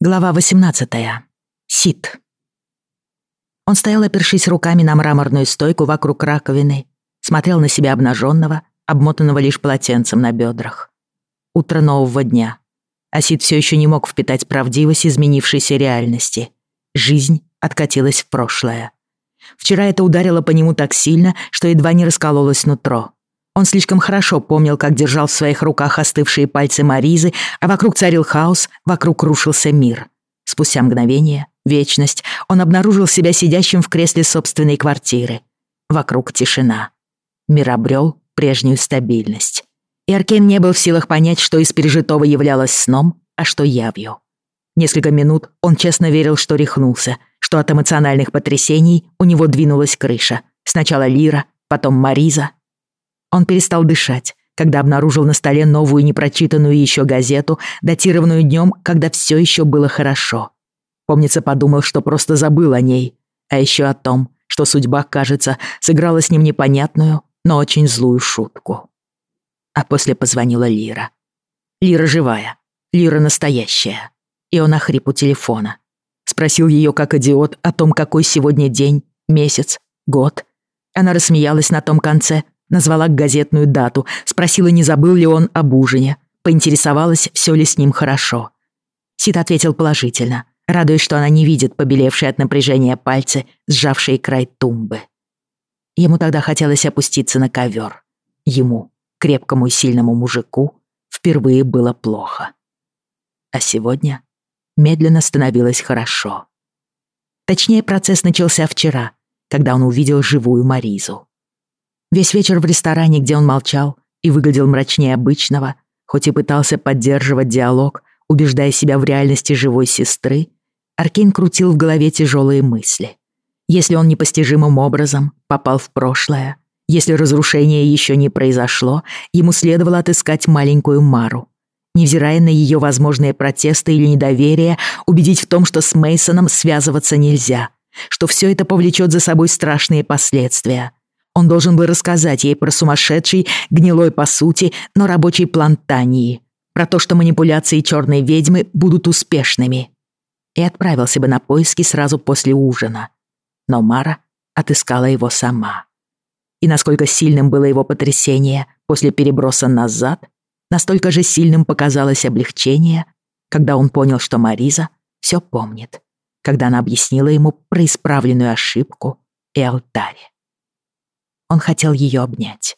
Глава 18. Сид. Он стоял, опершись руками на мраморную стойку вокруг раковины, смотрел на себя обнаженного, обмотанного лишь полотенцем на бедрах. Утро нового дня. А Сид все еще не мог впитать правдивость изменившейся реальности. Жизнь откатилась в прошлое. Вчера это ударило по нему так сильно, что едва не раскололось нутро. Он слишком хорошо помнил, как держал в своих руках остывшие пальцы Маризы, а вокруг царил хаос, вокруг рушился мир. Спустя мгновение, вечность, он обнаружил себя сидящим в кресле собственной квартиры. Вокруг тишина. Мир обрел прежнюю стабильность. И Аркен не был в силах понять, что из пережитого являлось сном, а что явью. Несколько минут он честно верил, что рехнулся, что от эмоциональных потрясений у него двинулась крыша. Сначала Лира, потом Мариза, он перестал дышать, когда обнаружил на столе новую непрочитанную еще газету, датированную днем, когда все еще было хорошо. Помнится, подумал, что просто забыл о ней, а еще о том, что судьба, кажется, сыграла с ним непонятную, но очень злую шутку. А после позвонила Лира. Лира живая, Лира настоящая. И он охрип у телефона. Спросил ее, как идиот, о том, какой сегодня день, месяц, год. Она рассмеялась на том конце, Назвала газетную дату, спросила, не забыл ли он об ужине, поинтересовалась, все ли с ним хорошо. Сид ответил положительно, радуясь, что она не видит побелевшие от напряжения пальцы, сжавшие край тумбы. Ему тогда хотелось опуститься на ковер. Ему, крепкому и сильному мужику, впервые было плохо. А сегодня медленно становилось хорошо. Точнее, процесс начался вчера, когда он увидел живую Маризу. Весь вечер в ресторане, где он молчал и выглядел мрачнее обычного, хоть и пытался поддерживать диалог, убеждая себя в реальности живой сестры, Аркейн крутил в голове тяжелые мысли. Если он непостижимым образом попал в прошлое, если разрушение еще не произошло, ему следовало отыскать маленькую Мару. Невзирая на ее возможные протесты или недоверие, убедить в том, что с Мейсоном связываться нельзя, что все это повлечет за собой страшные последствия — он должен был рассказать ей про сумасшедший, гнилой по сути, но рабочий план Тании, про то, что манипуляции черной ведьмы будут успешными. И отправился бы на поиски сразу после ужина. Но Мара отыскала его сама. И насколько сильным было его потрясение после переброса назад, настолько же сильным показалось облегчение, когда он понял, что Мариза все помнит, когда она объяснила ему про исправленную ошибку и алтарь. Он хотел ее обнять.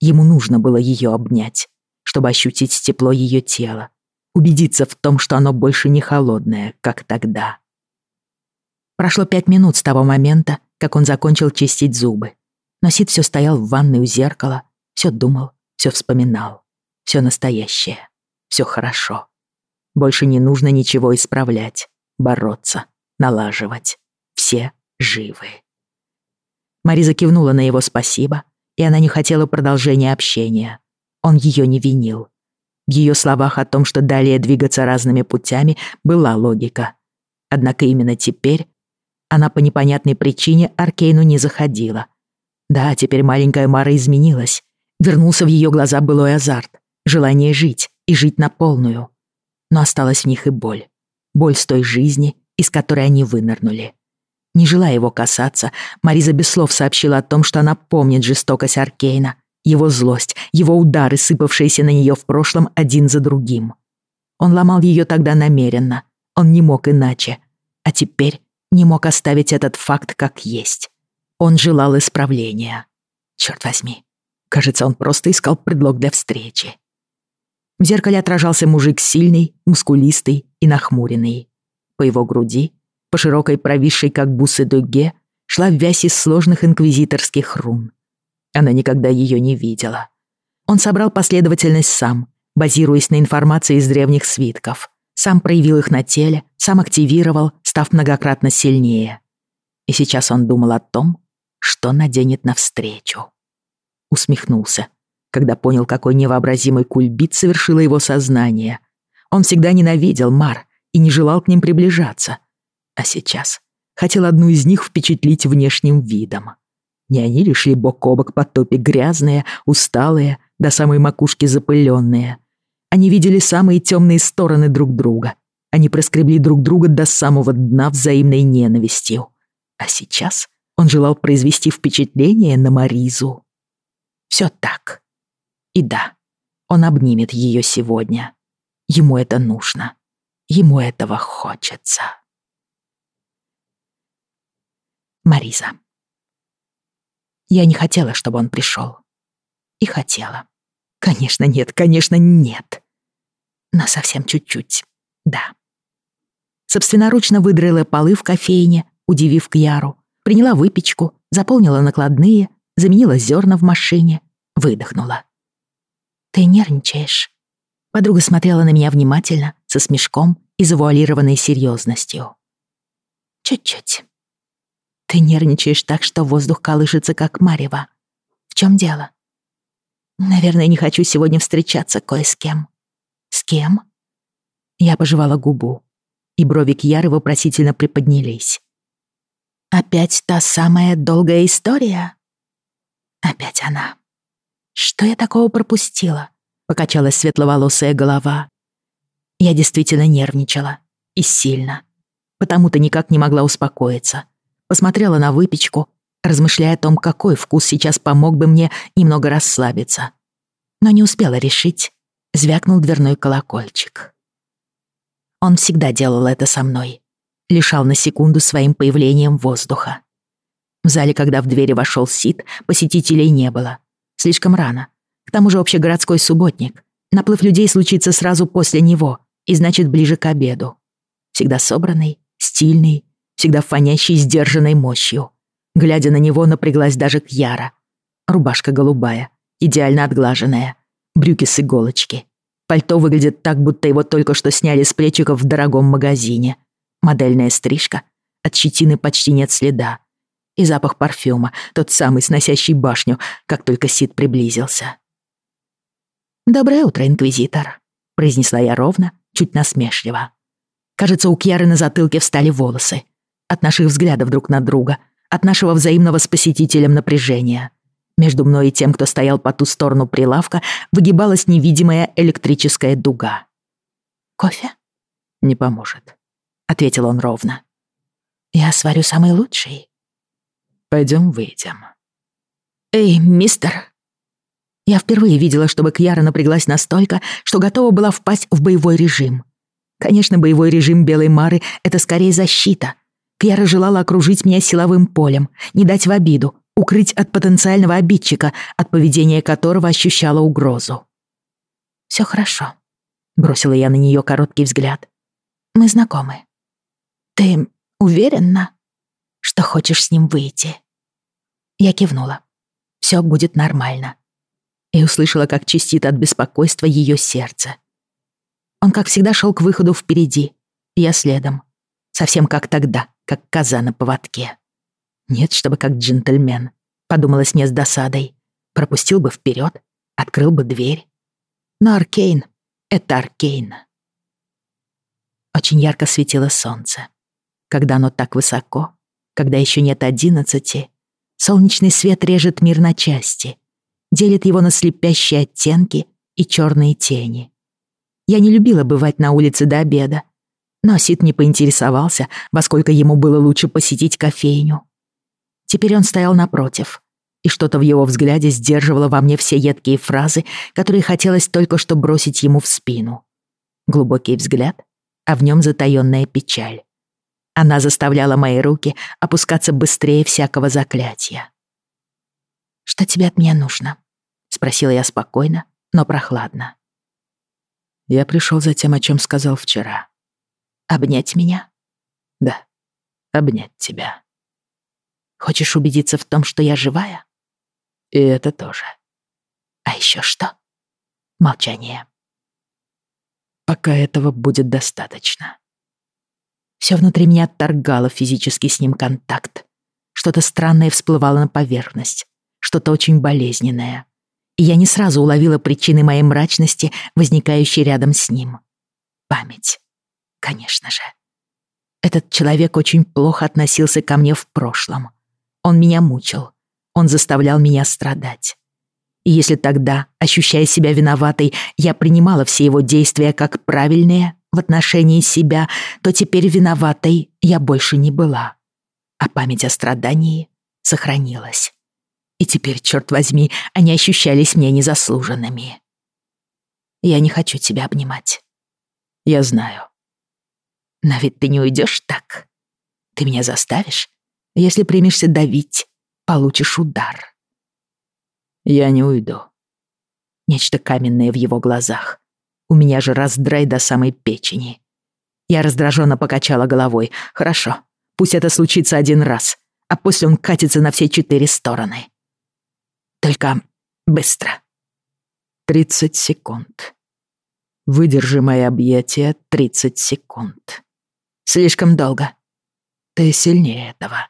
Ему нужно было ее обнять, чтобы ощутить тепло ее тела, убедиться в том, что оно больше не холодное, как тогда. Прошло пять минут с того момента, как он закончил чистить зубы. Но Сид все стоял в ванной у зеркала, все думал, все вспоминал. Все настоящее, все хорошо. Больше не нужно ничего исправлять, бороться, налаживать. Все живы. Мариза кивнула на его спасибо, и она не хотела продолжения общения. Он ее не винил. В ее словах о том, что далее двигаться разными путями, была логика. Однако именно теперь она по непонятной причине Аркейну не заходила. Да, теперь маленькая Мара изменилась. Вернулся в ее глаза былой азарт, желание жить и жить на полную. Но осталась в них и боль. Боль с той жизни, из которой они вынырнули. Не желая его касаться, Мариза без слов сообщила о том, что она помнит жестокость Аркейна, его злость, его удары, сыпавшиеся на нее в прошлом один за другим. Он ломал ее тогда намеренно, он не мог иначе, а теперь не мог оставить этот факт как есть. Он желал исправления. Черт возьми, кажется, он просто искал предлог для встречи. В зеркале отражался мужик сильный, мускулистый и нахмуренный. По его груди по широкой провисшей как бусы дуге шла вязь из сложных инквизиторских рун. Она никогда ее не видела. Он собрал последовательность сам, базируясь на информации из древних свитков. Сам проявил их на теле, сам активировал, став многократно сильнее. И сейчас он думал о том, что наденет навстречу. Усмехнулся, когда понял, какой невообразимый кульбит совершило его сознание. Он всегда ненавидел Мар и не желал к ним приближаться. А сейчас хотел одну из них впечатлить внешним видом. Не они ли шли бок о бок по топе грязные, усталые, до самой макушки запыленные. Они видели самые темные стороны друг друга. они проскребли друг друга до самого дна взаимной ненавистью. А сейчас он желал произвести впечатление на Маризу. Все так. И да, он обнимет ее сегодня. Ему это нужно. Ему этого хочется. Мариза. Я не хотела, чтобы он пришел. И хотела. Конечно, нет, конечно, нет. Но совсем чуть-чуть, да. Собственноручно выдрала полы в кофейне, удивив Кьяру. Приняла выпечку, заполнила накладные, заменила зерна в машине, выдохнула. «Ты нервничаешь?» Подруга смотрела на меня внимательно, со смешком и завуалированной серьезностью. «Чуть-чуть. Ты нервничаешь так, что воздух колышется, как марево. В чем дело?» «Наверное, не хочу сегодня встречаться кое с кем». «С кем?» Я пожевала губу, и брови Кьяры вопросительно приподнялись. «Опять та самая долгая история?» «Опять она. Что я такого пропустила?» — покачалась светловолосая голова. Я действительно нервничала. И сильно. Потому-то никак не могла успокоиться. Посмотрела на выпечку, размышляя о том, какой вкус сейчас помог бы мне немного расслабиться. Но не успела решить. Звякнул дверной колокольчик. Он всегда делал это со мной. Лишал на секунду своим появлением воздуха. В зале, когда в двери вошел Сид, посетителей не было. Слишком рано. К тому же общегородской субботник. Наплыв людей случится сразу после него, и значит ближе к обеду. Всегда собранный, стильный, всегда фонящий сдержанной мощью. Глядя на него, напряглась даже Кьяра. Рубашка голубая, идеально отглаженная, брюки с иголочки. Пальто выглядит так, будто его только что сняли с плечиков в дорогом магазине. Модельная стрижка, от щетины почти нет следа. И запах парфюма, тот самый, сносящий башню, как только Сид приблизился. «Доброе утро, Инквизитор», — произнесла я ровно, чуть насмешливо. Кажется, у Кьяры на затылке встали волосы. От наших взглядов друг на друга, от нашего взаимного с посетителем напряжения. Между мной и тем, кто стоял по ту сторону прилавка, выгибалась невидимая электрическая дуга. «Кофе?» «Не поможет», — ответил он ровно. «Я сварю самый лучший». «Пойдем выйдем». «Эй, мистер!» Я впервые видела, чтобы Кьяра напряглась настолько, что готова была впасть в боевой режим. Конечно, боевой режим Белой Мары — это скорее защита. Кьяра желала окружить меня силовым полем, не дать в обиду, укрыть от потенциального обидчика, от поведения которого ощущала угрозу. «Всё хорошо», — бросила я на неё короткий взгляд. «Мы знакомы. Ты уверена, что хочешь с ним выйти?» Я кивнула. «Всё будет нормально и услышала, как чистит от беспокойства ее сердце. Он, как всегда, шел к выходу впереди, я следом. Совсем как тогда, как коза на поводке. Нет, чтобы как джентльмен, подумалось мне с досадой. Пропустил бы вперед, открыл бы дверь. Но Аркейн — это Аркейн. Очень ярко светило солнце. Когда оно так высоко, когда еще нет одиннадцати, солнечный свет режет мир на части — делит его на слепящие оттенки и черные тени. Я не любила бывать на улице до обеда, но Сид не поинтересовался, во сколько ему было лучше посетить кофейню. Теперь он стоял напротив, и что-то в его взгляде сдерживало во мне все едкие фразы, которые хотелось только что бросить ему в спину. Глубокий взгляд, а в нем затаённая печаль. Она заставляла мои руки опускаться быстрее всякого заклятия. «Что тебе от меня нужно?» — спросила я спокойно, но прохладно. Я пришел за тем, о чем сказал вчера. «Обнять меня?» «Да, обнять тебя». «Хочешь убедиться в том, что я живая?» «И это тоже». «А еще что?» Молчание. «Пока этого будет достаточно». Все внутри меня отторгало физически с ним контакт. Что-то странное всплывало на поверхность что-то очень болезненное. И я не сразу уловила причины моей мрачности, возникающей рядом с ним. Память. Конечно же. Этот человек очень плохо относился ко мне в прошлом. Он меня мучил. Он заставлял меня страдать. И если тогда, ощущая себя виноватой, я принимала все его действия как правильные, в отношении себя, то теперь виноватой я больше не была. А память о страдании сохранилась. И теперь, черт возьми, они ощущались мне незаслуженными. Я не хочу тебя обнимать. Я знаю. Но ведь ты не уйдешь так. Ты меня заставишь. Если примешься давить, получишь удар. Я не уйду. Нечто каменное в его глазах. У меня же раздрай до самой печени. Я раздраженно покачала головой. Хорошо, пусть это случится один раз, а после он катится на все четыре стороны. Только быстро. Тридцать секунд. Выдержи мои объятия тридцать секунд. Слишком долго. Ты сильнее этого.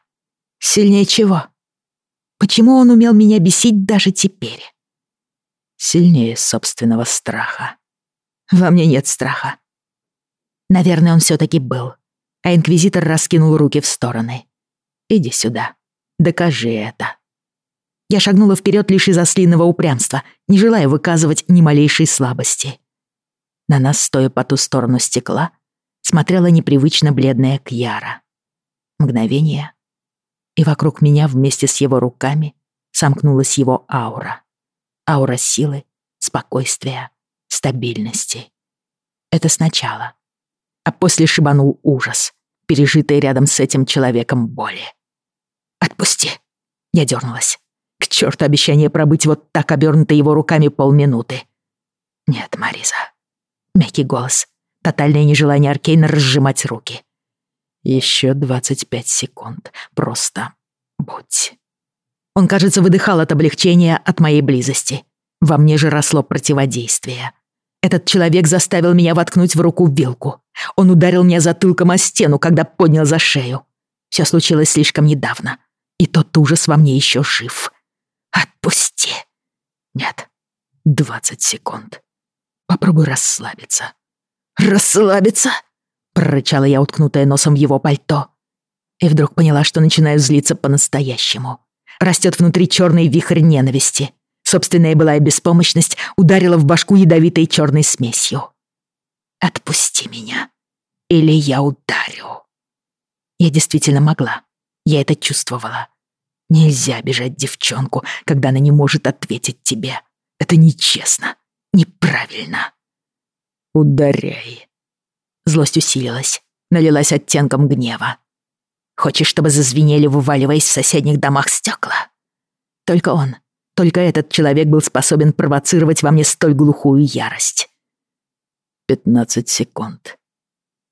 Сильнее чего? Почему он умел меня бесить даже теперь? Сильнее собственного страха. Во мне нет страха. Наверное, он все-таки был. А инквизитор раскинул руки в стороны. Иди сюда. Докажи это. Я шагнула вперед лишь из ослиного упрямства, не желая выказывать ни малейшей слабости. На нас, стоя по ту сторону стекла, смотрела непривычно бледная Кьяра. Мгновение, и вокруг меня вместе с его руками сомкнулась его аура. Аура силы, спокойствия, стабильности. Это сначала. А после шибанул ужас, пережитый рядом с этим человеком боли. «Отпусти!» Я дернулась. К черту обещание пробыть вот так обернутой его руками полминуты. «Нет, Мариза». Мягкий голос. Тотальное нежелание Аркейна разжимать руки. Еще 25 секунд. Просто будь. Он, кажется, выдыхал от облегчения от моей близости. Во мне же росло противодействие. Этот человек заставил меня воткнуть в руку вилку. Он ударил меня затылком о стену, когда поднял за шею. Все случилось слишком недавно. И тот ужас во мне еще жив. Отпусти. Нет. 20 секунд. Попробуй расслабиться. Расслабиться? Прорычала я, уткнутая носом в его пальто. И вдруг поняла, что начинаю злиться по-настоящему. Растет внутри черный вихрь ненависти. Собственная былая беспомощность ударила в башку ядовитой черной смесью. «Отпусти меня, или я ударю». Я действительно могла. Я это чувствовала. Нельзя бежать девчонку, когда она не может ответить тебе. Это нечестно, неправильно. «Ударяй», Злость усилилась, налилась оттенком гнева. Хочешь, чтобы зазвенели, вываливаясь в соседних домах стекла? Только он, только этот человек был способен провоцировать во мне столь глухую ярость. Пятнадцать секунд.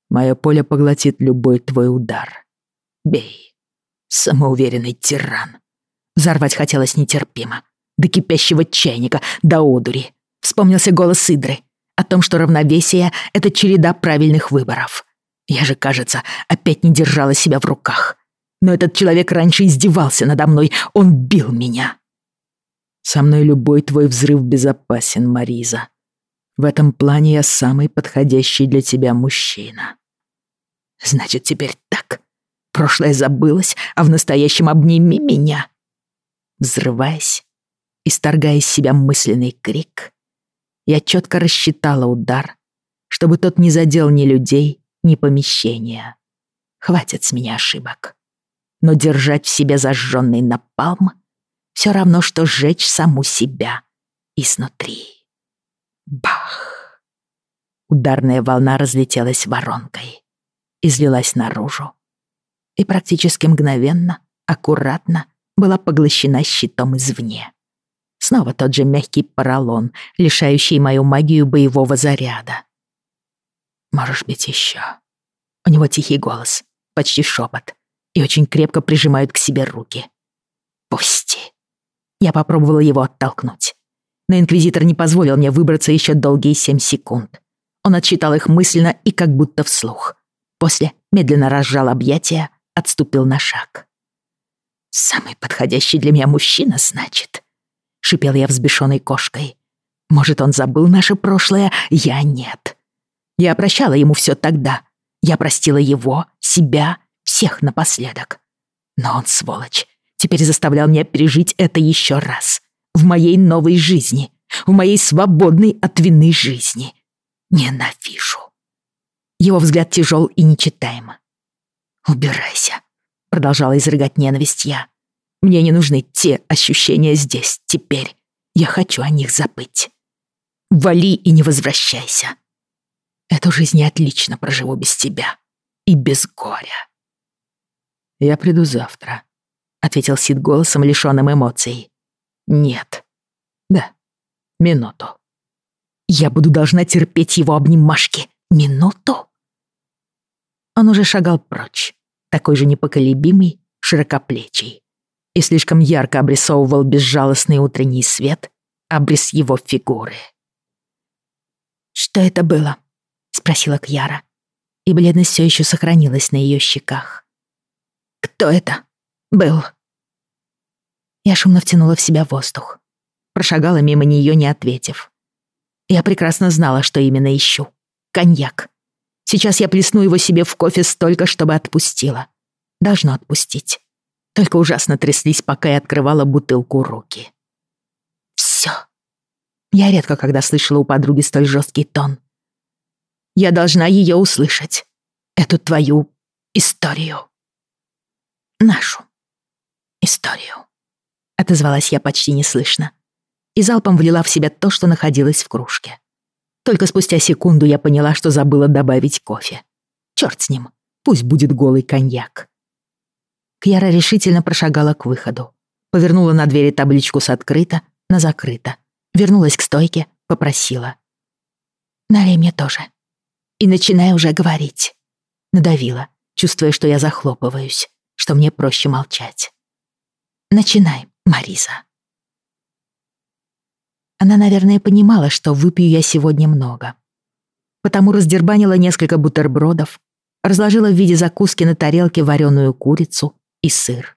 Мое поле поглотит любой твой удар. Бей. Самоуверенный тиран. Взорвать хотелось нетерпимо. До кипящего чайника, до одури. Вспомнился голос Идры о том, что равновесие — это череда правильных выборов. Я же, кажется, опять не держала себя в руках. Но этот человек раньше издевался надо мной, он бил меня. Со мной любой твой взрыв безопасен, Мариза. В этом плане я самый подходящий для тебя мужчина. Значит, теперь так? Прошлое забылось, а в настоящем обними меня. Взрываясь, исторгая из себя мысленный крик, я четко рассчитала удар, чтобы тот не задел ни людей, ни помещения. Хватит с меня ошибок. Но держать в себе зажженный напалм все равно, что сжечь саму себя изнутри. Бах! Ударная волна разлетелась воронкой, излилась наружу и практически мгновенно, аккуратно была поглощена щитом извне. Снова тот же мягкий поролон, лишающий мою магию боевого заряда. «Можешь бить еще». У него тихий голос, почти шепот, и очень крепко прижимают к себе руки. «Пусти». Я попробовала его оттолкнуть. Но Инквизитор не позволил мне выбраться еще долгие семь секунд. Он отсчитал их мысленно и как будто вслух. После медленно разжал объятия, отступил на шаг. «Самый подходящий для меня мужчина, значит?» Шипел я взбешенной кошкой. Может, он забыл наше прошлое? Я нет. Я прощала ему все тогда. Я простила его, себя, всех напоследок. Но он, сволочь, теперь заставлял меня пережить это еще раз. В моей новой жизни. В моей свободной от вины жизни. Ненавижу. Его взгляд тяжел и нечитаем. «Убирайся», — продолжала изрыгать ненависть я. «Мне не нужны те ощущения здесь, теперь. Я хочу о них забыть. Вали и не возвращайся. Эту жизнь я отлично проживу без тебя и без горя». «Я приду завтра», — ответил Сид голосом, лишённым эмоций. «Нет». «Да, минуту». «Я буду должна терпеть его обнимашки. Минуту?» Он уже шагал прочь, такой же непоколебимый, широкоплечий, и слишком ярко обрисовывал безжалостный утренний свет обрис его фигуры. «Что это было?» — спросила Кьяра, и бледность все еще сохранилась на ее щеках. «Кто это был?» Я шумно втянула в себя воздух, прошагала мимо нее, не ответив. Я прекрасно знала, что именно ищу. Коньяк. Сейчас я плесну его себе в кофе столько, чтобы отпустила. Должно отпустить. Только ужасно тряслись, пока я открывала бутылку руки. Всё. Я редко когда слышала у подруги столь жесткий тон. Я должна ее услышать. Эту твою историю. Нашу историю. Отозвалась я почти неслышно. И залпом влила в себя то, что находилось в кружке. Только спустя секунду я поняла, что забыла добавить кофе. Черт с ним, пусть будет голый коньяк. Кьяра решительно прошагала к выходу. Повернула на двери табличку с «открыто» на «закрыто». Вернулась к стойке, попросила. «Налей мне тоже. И начинай уже говорить». Надавила, чувствуя, что я захлопываюсь, что мне проще молчать. «Начинай, Мариза». Она, наверное, понимала, что выпью я сегодня много. Потому раздербанила несколько бутербродов, разложила в виде закуски на тарелке вареную курицу и сыр.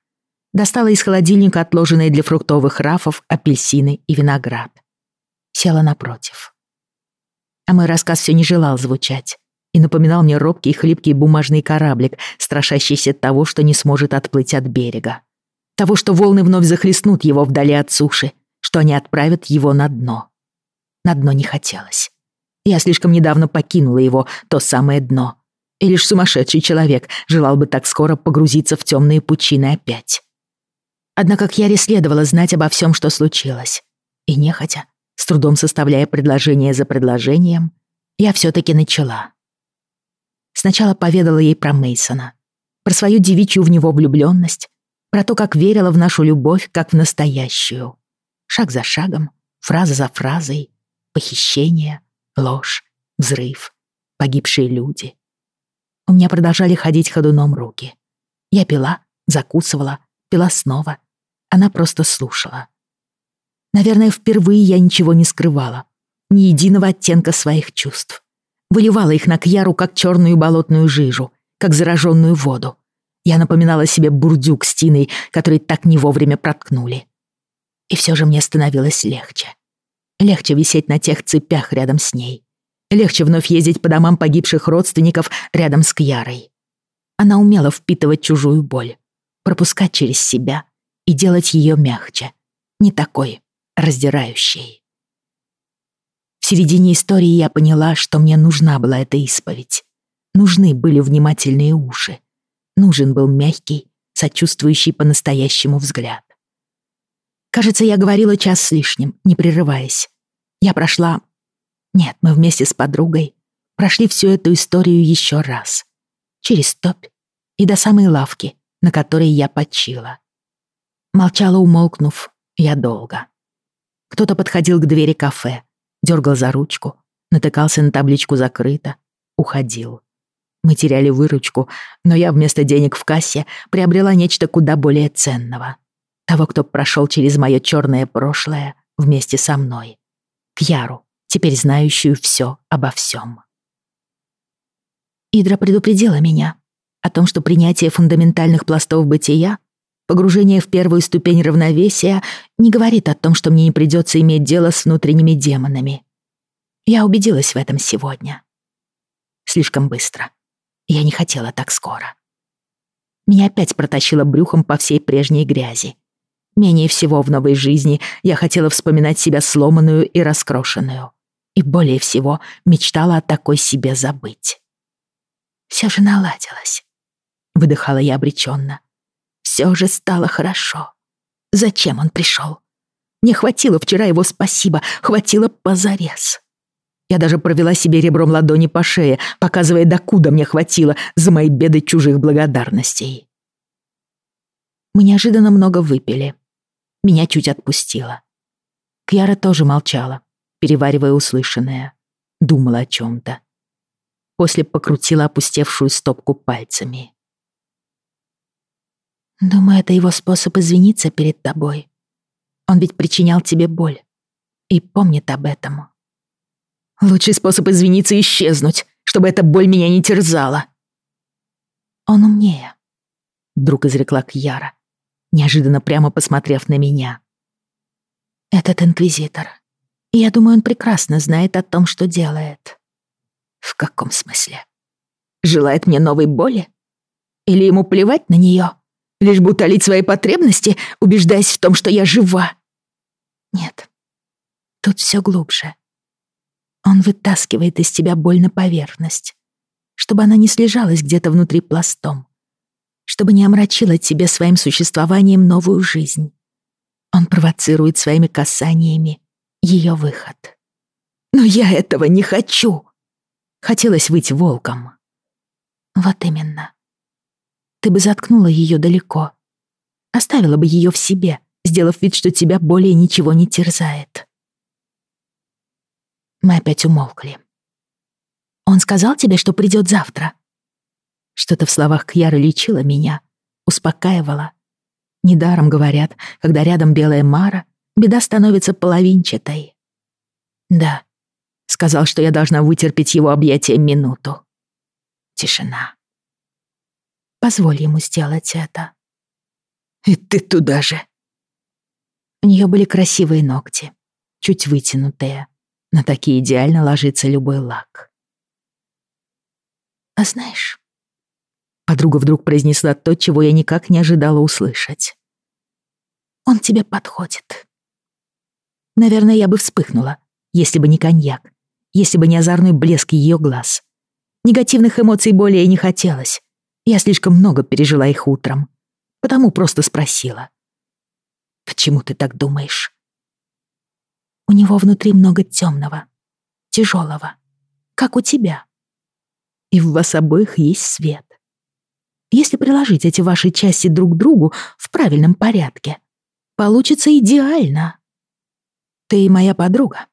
Достала из холодильника отложенные для фруктовых рафов апельсины и виноград. Села напротив. А мой рассказ все не желал звучать и напоминал мне робкий и хлипкий бумажный кораблик, страшащийся того, что не сможет отплыть от берега. Того, что волны вновь захлестнут его вдали от суши, что они отправят его на дно. На дно не хотелось. Я слишком недавно покинула его, то самое дно. И лишь сумасшедший человек желал бы так скоро погрузиться в темные пучины опять. Однако Кьяре следовало знать обо всем, что случилось. И нехотя, с трудом составляя предложение за предложением, я все-таки начала. Сначала поведала ей про Мейсона, про свою девичью в него влюбленность, про то, как верила в нашу любовь, как в настоящую. Шаг за шагом, фраза за фразой, похищение, ложь, взрыв, погибшие люди. У меня продолжали ходить ходуном руки. Я пила, закусывала, пила снова. Она просто слушала. Наверное, впервые я ничего не скрывала. Ни единого оттенка своих чувств. Выливала их на Кьяру, как черную болотную жижу, как зараженную воду. Я напоминала себе бурдюк с тиной, который так не вовремя проткнули. И все же мне становилось легче. Легче висеть на тех цепях рядом с ней. Легче вновь ездить по домам погибших родственников рядом с Кьярой. Она умела впитывать чужую боль, пропускать через себя и делать ее мягче, не такой раздирающей. В середине истории я поняла, что мне нужна была эта исповедь. Нужны были внимательные уши. Нужен был мягкий, сочувствующий по-настоящему взгляд. Кажется, я говорила час с лишним, не прерываясь. Я прошла... Нет, мы вместе с подругой прошли всю эту историю еще раз. Через топь и до самой лавки, на которой я почила. Молчала, умолкнув, я долго. Кто-то подходил к двери кафе, дергал за ручку, натыкался на табличку «Закрыто», уходил. Мы теряли выручку, но я вместо денег в кассе приобрела нечто куда более ценного — того, кто прошел через мое черное прошлое вместе со мной. Кьяру, теперь знающую все обо всем. Идра предупредила меня о том, что принятие фундаментальных пластов бытия, погружение в первую ступень равновесия не говорит о том, что мне не придется иметь дело с внутренними демонами. Я убедилась в этом сегодня. Слишком быстро. Я не хотела так скоро. Меня опять протащило брюхом по всей прежней грязи. Менее всего в новой жизни я хотела вспоминать себя сломанную и раскрошенную. И более всего мечтала о такой себе забыть. Все же наладилось. Выдыхала я обреченно. Все же стало хорошо. Зачем он пришел? Не хватило вчера его спасибо, хватило позарез. Я даже провела себе ребром ладони по шее, показывая, докуда мне хватило за мои беды чужих благодарностей. Мы неожиданно много выпили. Меня чуть отпустило. Кьяра тоже молчала, переваривая услышанное. Думала о чем-то. После покрутила опустевшую стопку пальцами. «Думаю, это его способ извиниться перед тобой. Он ведь причинял тебе боль. И помнит об этом». «Лучший способ извиниться — исчезнуть, чтобы эта боль меня не терзала». «Он умнее», — вдруг изрекла Кьяра, неожиданно прямо посмотрев на меня. «Этот инквизитор. Я думаю, он прекрасно знает о том, что делает». В каком смысле? Желает мне новой боли? Или ему плевать на нее? Лишь бы утолить свои потребности, убеждаясь в том, что я жива? Нет. Тут все глубже. Он вытаскивает из тебя боль на поверхность, чтобы она не слежалась где-то внутри пластом, чтобы не омрачила тебе своим существованием новую жизнь. Он провоцирует своими касаниями ее выход. Но я этого не хочу. Хотелось выйти волком. Вот именно. Ты бы заткнула ее далеко. Оставила бы ее в себе, сделав вид, что тебя более ничего не терзает. Мы опять умолкли. Он сказал тебе, что придет завтра. Что-то в словах Кьяры лечило меня, успокаивало. Недаром говорят, когда рядом белая Мара, беда становится половинчатой. Да, Сказал, что я должна вытерпеть его объятия минуту. Тишина. Позволь ему сделать это. И ты туда же. У нее были красивые ногти, чуть вытянутые. На такие идеально ложится любой лак. А знаешь, подруга вдруг произнесла то, чего я никак не ожидала услышать. Он тебе подходит. Наверное, я бы вспыхнула, если бы не коньяк, если бы не озорной блеск ее глаз. Негативных эмоций более не хотелось. Я слишком много пережила их утром. Потому просто спросила. «Почему ты так думаешь?» У него внутри много темного, тяжелого, как у тебя. И в вас обоих есть свет. Если приложить эти ваши части друг к другу в правильном порядке, получится идеально. Ты моя подруга,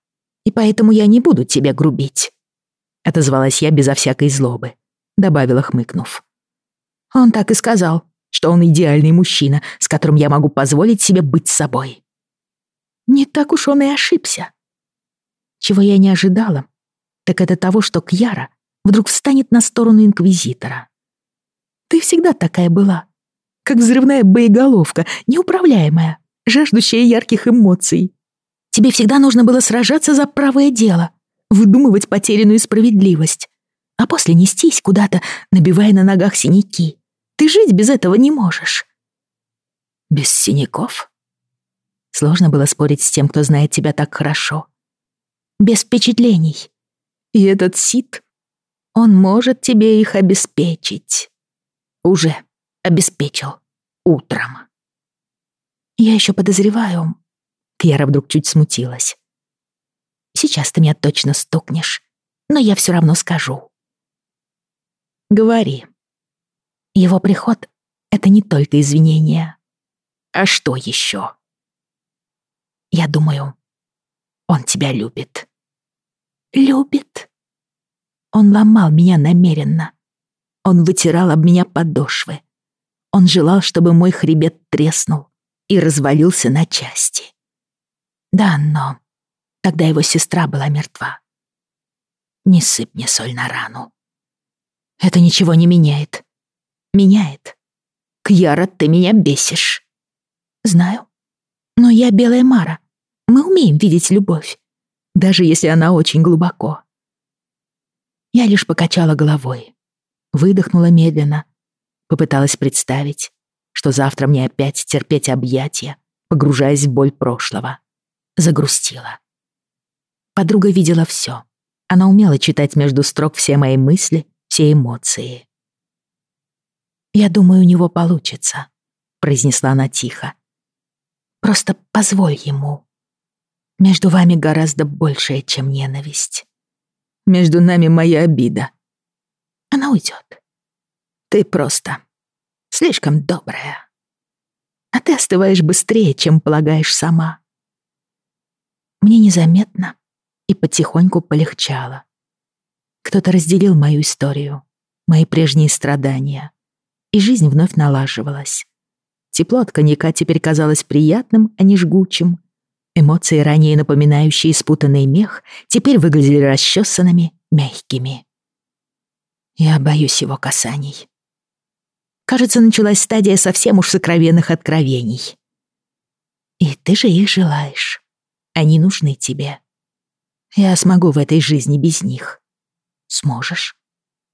и поэтому я не буду тебе грубить», — отозвалась я безо всякой злобы, добавила, хмыкнув. «Он так и сказал, что он идеальный мужчина, с которым я могу позволить себе быть собой». Не так уж он и ошибся. Чего я не ожидала, так это того, что Кьяра вдруг встанет на сторону Инквизитора. Ты всегда такая была, как взрывная боеголовка, неуправляемая, жаждущая ярких эмоций. Тебе всегда нужно было сражаться за правое дело, выдумывать потерянную справедливость, а после нестись куда-то, набивая на ногах синяки. Ты жить без этого не можешь. Без синяков? Сложно было спорить с тем, кто знает тебя так хорошо. Без впечатлений. И этот сит, он может тебе их обеспечить. Уже обеспечил утром. Я еще подозреваю, Кьяра вдруг чуть смутилась. «Сейчас ты меня точно стукнешь, но я все равно скажу». «Говори». Его приход — это не только извинения. А что еще? Я думаю, он тебя любит. Любит? Он ломал меня намеренно. Он вытирал об меня подошвы. Он желал, чтобы мой хребет треснул и развалился на части. Да, но тогда его сестра была мертва. Не сыпь мне соль на рану. Это ничего не меняет. Меняет. Кьяра, ты меня бесишь. Знаю. Но я белая Мара. Мы умеем видеть любовь, даже если она очень глубоко. Я лишь покачала головой, выдохнула медленно, попыталась представить, что завтра мне опять терпеть объятия, погружаясь в боль прошлого загрустила. Подруга видела все. Она умела читать между строк все мои мысли все эмоции. «Я думаю, у него получится», — произнесла она тихо. «Просто позволь ему. Между вами гораздо большее, чем ненависть. Между нами моя обида. Она уйдет. Ты просто слишком добрая. А ты остываешь быстрее, чем полагаешь сама. Мне незаметно и потихоньку полегчало. Кто-то разделил мою историю, мои прежние страдания, и жизнь вновь налаживалась. Тепло от коньяка теперь казалось приятным, а не жгучим. Эмоции, ранее напоминающие спутанный мех, теперь выглядели расчесанными, мягкими. Я боюсь его касаний. Кажется, началась стадия совсем уж сокровенных откровений. И ты же их желаешь. Они нужны тебе. Я смогу в этой жизни без них. Сможешь.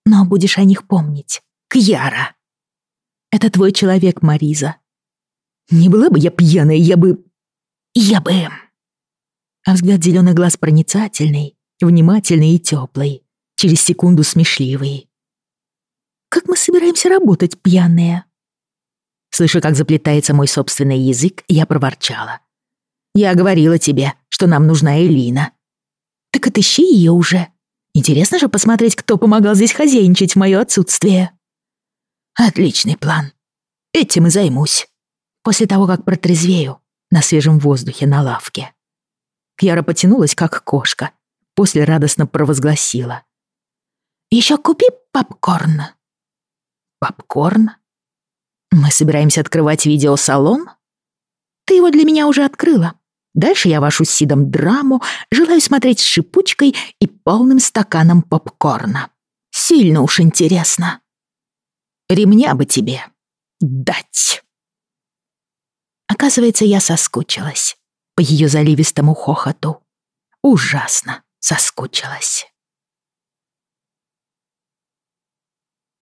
Но будешь о них помнить. Кьяра. Это твой человек, Мариза. Не была бы я пьяная, я бы... Я бы... А взгляд зеленых глаз проницательный, внимательный и теплый, через секунду смешливый. Как мы собираемся работать, пьяные? Слыша, как заплетается мой собственный язык, я проворчала. Я говорила тебе, что нам нужна Элина. Так отыщи ее уже. Интересно же посмотреть, кто помогал здесь хозяйничать в мое отсутствие. Отличный план. Этим и займусь. После того, как протрезвею на свежем воздухе на лавке. Кьяра потянулась, как кошка. После радостно провозгласила. «Еще купи попкорн». «Попкорн? Мы собираемся открывать видеосалон? Ты его для меня уже открыла. Дальше я вашу Сидом драму, желаю смотреть с шипучкой и полным стаканом попкорна. Сильно уж интересно. Ремня бы тебе дать. Оказывается, я соскучилась по ее заливистому хохоту. Ужасно соскучилась.